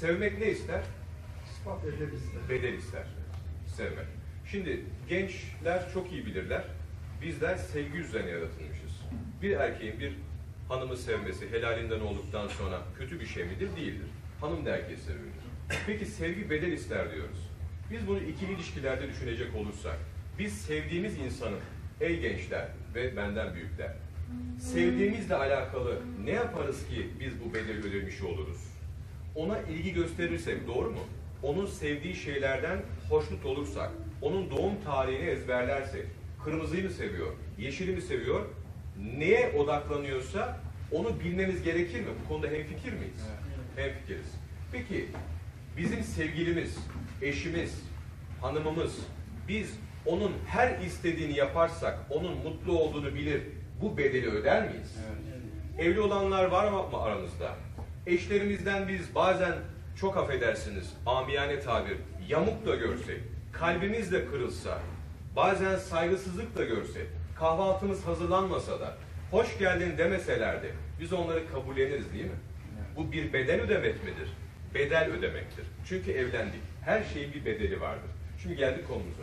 Sevmek ne ister? İspat ederiz. Bedel ister. Sevmek. Şimdi gençler çok iyi bilirler. Bizler sevgi üzerine yaratılmışız. Bir erkeğin bir hanımı sevmesi helalinden olduktan sonra kötü bir şey midir? Değildir. Hanım da erkeği seviyordur. Peki sevgi bedel ister diyoruz. Biz bunu ikili ilişkilerde düşünecek olursak, biz sevdiğimiz insanın, ey gençler ve benden büyükler, sevdiğimizle alakalı ne yaparız ki biz bu bedeli ödemiş oluruz? Ona ilgi gösterirsek doğru mu? Onun sevdiği şeylerden hoşnut olursak, onun doğum tarihini ezberlersek, kırmızıyı mı seviyor, yeşili mi seviyor, neye odaklanıyorsa onu bilmemiz gerekir mi? Bu konuda hemfikir miyiz? Hemfikiriz. Peki bizim sevgilimiz, eşimiz, hanımımız, biz onun her istediğini yaparsak, onun mutlu olduğunu bilir, bu bedeli öder miyiz? Evli olanlar var mı aramızda? Eşlerimizden biz bazen çok affedersiniz, amiyane tabir, yamuk da görsek, kalbimiz de kırılsa, bazen saygısızlık da görsek, kahvaltımız hazırlanmasa da, hoş geldin demeseler de biz onları kabulleniriz değil mi? Bu bir bedel ödemek midir? Bedel ödemektir. Çünkü evlendik. Her şeyin bir bedeli vardır. Şimdi geldik konumuza.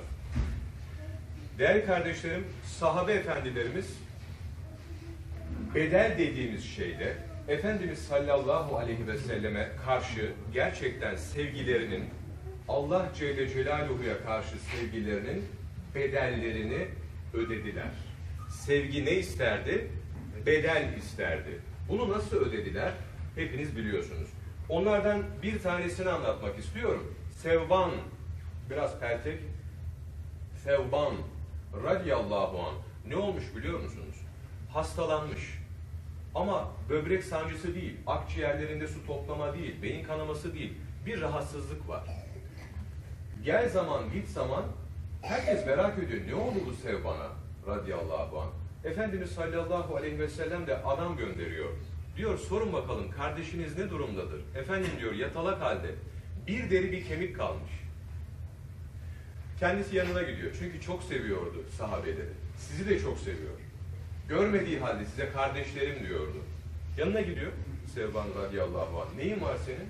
Değerli kardeşlerim, sahabe efendilerimiz bedel dediğimiz şeyde Efendimiz sallallahu aleyhi ve selleme karşı gerçekten sevgilerinin Allah Celle Celaluhu'ya karşı sevgilerinin bedellerini ödediler. Sevgi ne isterdi? Bedel isterdi. Bunu nasıl ödediler? Hepiniz biliyorsunuz. Onlardan bir tanesini anlatmak istiyorum. Sevban, biraz peltek. Sevban radiyallahu an ne olmuş biliyor musunuz? Hastalanmış. Ama böbrek sancısı değil, akciğerlerinde su toplama değil, beyin kanaması değil. Bir rahatsızlık var. Gel zaman, git zaman herkes merak ediyor. Ne oldu bu Sevban'a radıyallahu anh? Efendimiz sallallahu aleyhi ve sellem de adam gönderiyor. Diyor sorun bakalım kardeşiniz ne durumdadır? Efendim diyor yatalak halde. Bir deri bir kemik kalmış. Kendisi yanına gidiyor. Çünkü çok seviyordu sahabeleri. Sizi de çok seviyor. Görmediği halde size kardeşlerim diyordu. Yanına gidiyor. Sevban radıyallahu anh. Neyin var senin?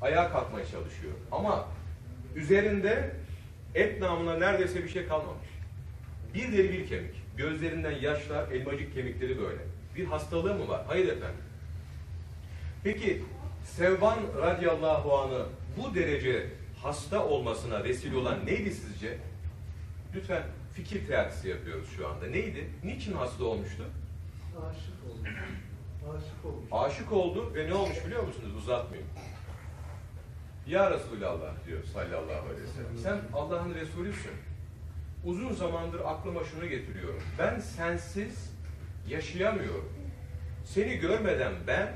Ayağa kalkmaya çalışıyor. Ama üzerinde et namına neredeyse bir şey kalmamış. Bir deri bir kemik. Gözlerinden yaşlar, elmacık kemikleri böyle. Bir hastalığı mı var? Hayır efendim. Peki Sevban radıyallahu anh'ı bu derece hasta olmasına vesile olan neydi sizce? Lütfen fikir teatisi yapıyoruz şu anda. Neydi? Niçin hasta olmuştu? Aşık olmuş. Aşık olmuş. Aşık oldu ve ne olmuş biliyor musunuz? Uzatmayayım. Ya Resulallah diyor sallallahu aleyhi ve sellem. Sen Allah'ın Resulüsün. Uzun zamandır aklıma şunu getiriyorum. Ben sensiz yaşayamıyorum. Seni görmeden ben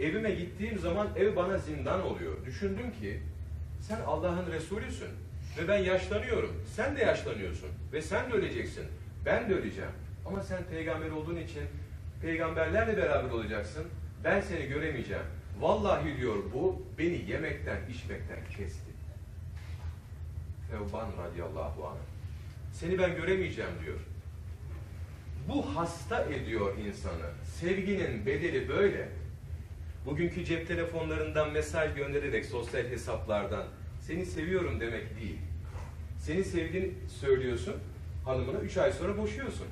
evime gittiğim zaman ev bana zindan oluyor. Düşündüm ki sen Allah'ın Resulüsün ve ben yaşlanıyorum. Sen de yaşlanıyorsun ve sen de öleceksin. Ben de öleceğim. Ama sen peygamber olduğun için peygamberlerle beraber olacaksın. Ben seni göremeyeceğim. Vallahi diyor bu beni yemekten, içmekten kesti. Tevban radıyallahu anh. Seni ben göremeyeceğim diyor. Bu hasta ediyor insanı. Sevginin bedeli böyle. Bugünkü cep telefonlarından mesaj göndererek sosyal hesaplardan seni seviyorum demek değil. Seni sevdiğini söylüyorsun hanımına, üç ay sonra boşuyorsun.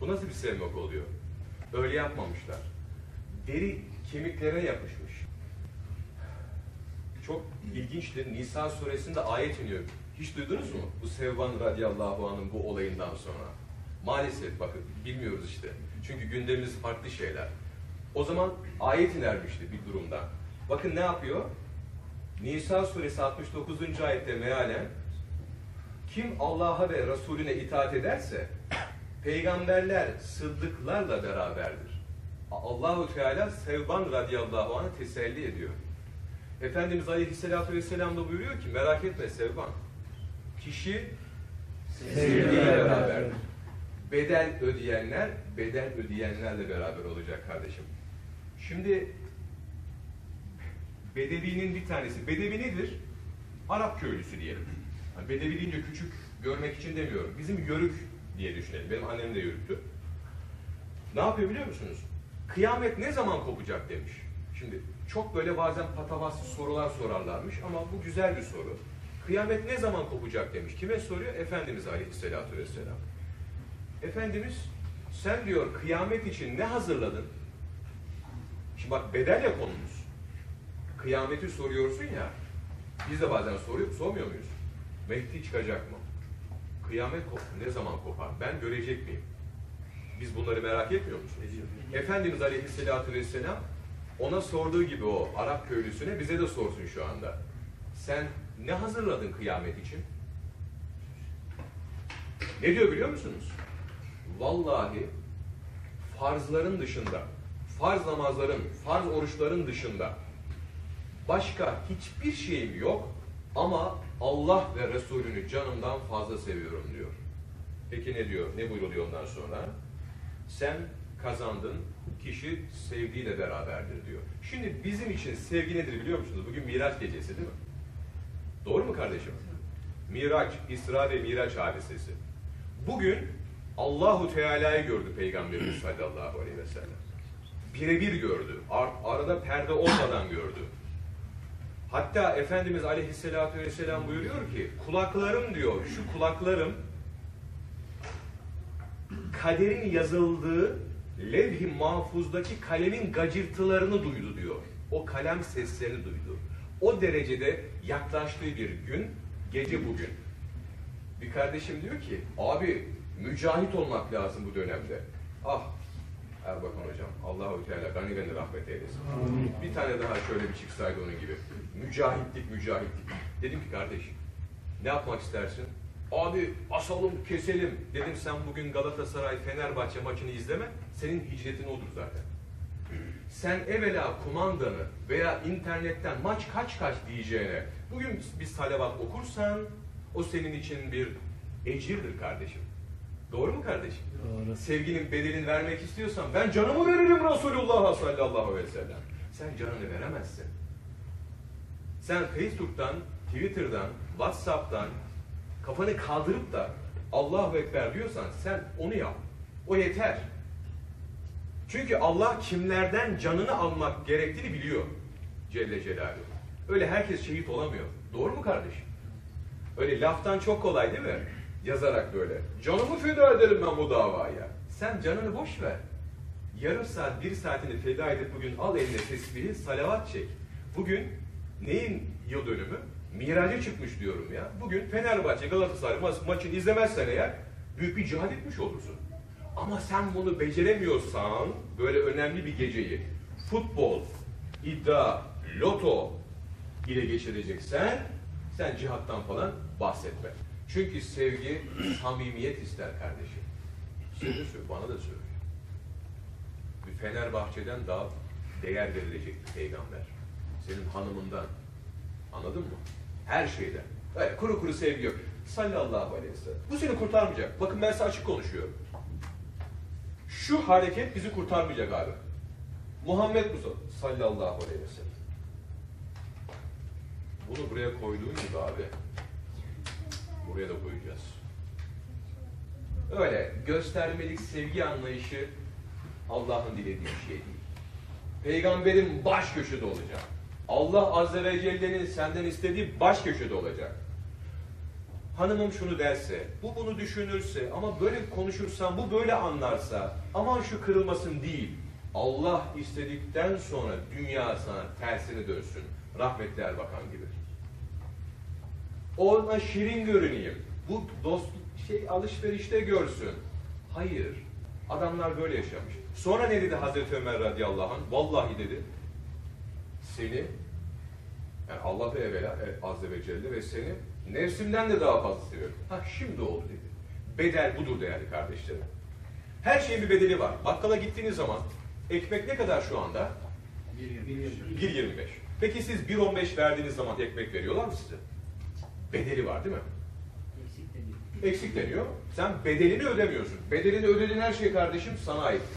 Bu nasıl bir sevmek oluyor? Öyle yapmamışlar. Deri kemiklere yapışmış. Çok ilginçtir. Nisa suresinde ayet iniyor. Hiç duydunuz mu? Bu Sevban radıyallahu anh'ın bu olayından sonra. Maalesef bakın bilmiyoruz işte. Çünkü gündemimiz farklı şeyler. O zaman ayet inermişti bir durumda. Bakın ne yapıyor? Nisa suresi 69. ayette mealen kim Allah'a ve Resulüne itaat ederse peygamberler sıddıklarla beraberdir. Allahu Teala Sevban radıyallahu anh'ı teselli ediyor. Efendimiz Aleyhisselatü Vesselam da buyuruyor ki merak etme Sevban. Kişi sevgiyle beraberdir. Bedel ödeyenler, bedel ödeyenlerle beraber olacak kardeşim. Şimdi Bedevi'nin bir tanesi. Bedevi nedir? Arap köylüsü diyelim. Yani bedevi deyince küçük görmek için demiyorum. Bizim yörük diye düşünelim. Benim annem de yörüktü. Ne yapıyor biliyor musunuz? Kıyamet ne zaman kopacak demiş. Şimdi çok böyle bazen patavatsız sorular sorarlarmış ama bu güzel bir soru. Kıyamet ne zaman kopacak demiş. Kime soruyor? Efendimiz Aleyhisselatü Vesselam. Efendimiz sen diyor kıyamet için ne hazırladın? Şimdi bak bedel ya konumuz. Kıyameti soruyorsun ya. Biz de bazen soruyor, sormuyor muyuz? Mehdi çıkacak mı? Kıyamet kop- ne zaman kopar? Ben görecek miyim? Biz bunları merak etmiyor musunuz? Efendimiz Aleyhisselatü Vesselam ona sorduğu gibi o Arap köylüsüne bize de sorsun şu anda. Sen ne hazırladın kıyamet için? Ne diyor biliyor musunuz? Vallahi farzların dışında, farz namazların, farz oruçların dışında başka hiçbir şeyim yok ama Allah ve Resulünü canımdan fazla seviyorum diyor. Peki ne diyor? Ne buyruluyor ondan sonra? Sen kazandın, kişi sevdiğiyle beraberdir diyor. Şimdi bizim için sevgi nedir biliyor musunuz? Bugün Miraç gecesi değil mi? Doğru mu kardeşim? Miraç, İsra ve Miraç hadisesi. Bugün Allahu Teala'yı gördü Peygamberimiz sallallahu aleyhi ve sellem. Birebir gördü. Ar- arada perde olmadan gördü. Hatta Efendimiz Aleyhisselatü Vesselam buyuruyor ki kulaklarım diyor şu kulaklarım kaderin yazıldığı levh-i mahfuzdaki kalemin gacırtılarını duydu diyor. O kalem seslerini duydu. O derecede yaklaştığı bir gün, gece bugün. Bir kardeşim diyor ki, abi mücahit olmak lazım bu dönemde. Ah Erbakan hocam, Allahu Teala gani gani rahmet eylesin. Bir tane daha şöyle bir çıksaydı onun gibi. Mücahitlik, mücahitlik. Dedim ki kardeşim, ne yapmak istersin? Abi asalım, keselim. Dedim sen bugün Galatasaray Fenerbahçe maçını izleme. Senin hicretin odur zaten. Sen evvela kumandanı veya internetten maç kaç kaç diyeceğine bugün bir salavat okursan o senin için bir ecirdir kardeşim. Doğru mu kardeşim? Doğru. Sevginin bedelini vermek istiyorsan ben canımı veririm Resulullah sallallahu aleyhi ve sellem. Sen canını veremezsin. Sen Facebook'tan, Twitter'dan, Whatsapp'tan kafanı kaldırıp da Allahu Ekber diyorsan sen onu yap. O yeter. Çünkü Allah kimlerden canını almak gerektiğini biliyor. Celle Celaluhu. Öyle herkes şehit olamıyor. Doğru mu kardeşim? Öyle laftan çok kolay değil mi? Yazarak böyle. Canımı feda ederim ben bu davaya. Sen canını boş ver. Yarım saat, bir saatini feda edip bugün al eline tesbihi, salavat çek. Bugün neyin yıl dönümü? Miraca çıkmış diyorum ya. Bugün Fenerbahçe Galatasaray ma- maçını izlemezsen eğer büyük bir cihad etmiş olursun. Ama sen bunu beceremiyorsan böyle önemli bir geceyi futbol, iddia, loto ile geçireceksen sen cihattan falan bahsetme. Çünkü sevgi samimiyet ister kardeşim. De söylüyor, bana da söylüyor. Bir Fenerbahçe'den daha değer verilecek bir peygamber. Senin hanımından. Anladın mı? Her şeyden. Öyle kuru kuru sevgi yok. Sallallahu aleyhi ve sellem. Bu seni kurtarmayacak. Bakın ben size açık konuşuyorum. Şu hareket bizi kurtarmayacak abi. Muhammed Musa sallallahu aleyhi ve sellem. Bunu buraya koyduğun gibi abi buraya da koyacağız. Öyle göstermelik sevgi anlayışı Allah'ın dilediği şey değil. Peygamberin baş köşede olacak. Allah Azze ve Celle'nin senden istediği baş köşede olacak. Hanımım şunu derse, bu bunu düşünürse, ama böyle konuşursan, bu böyle anlarsa, aman şu kırılmasın değil. Allah istedikten sonra dünya sana tersine dönsün. Rahmetli Erbakan gibi. Ona şirin görüneyim. Bu dost şey alışverişte görsün. Hayır. Adamlar böyle yaşamış. Sonra ne dedi Hazreti Ömer radıyallahu anh? Vallahi dedi. Seni yani Allah'ı evvela e, azze ve celle ve seni nefsimden de daha fazla seviyorum. Ha şimdi oldu dedi. Bedel budur değerli kardeşlerim. Her şeyin bir bedeli var. Bakkala gittiğiniz zaman ekmek ne kadar şu anda? 1.25. Peki siz 1.15 verdiğiniz zaman ekmek veriyorlar mı size? Bedeli var değil mi? Eksik deniyor. Sen bedelini ödemiyorsun. Bedelini ödediğin her şey kardeşim sana ait.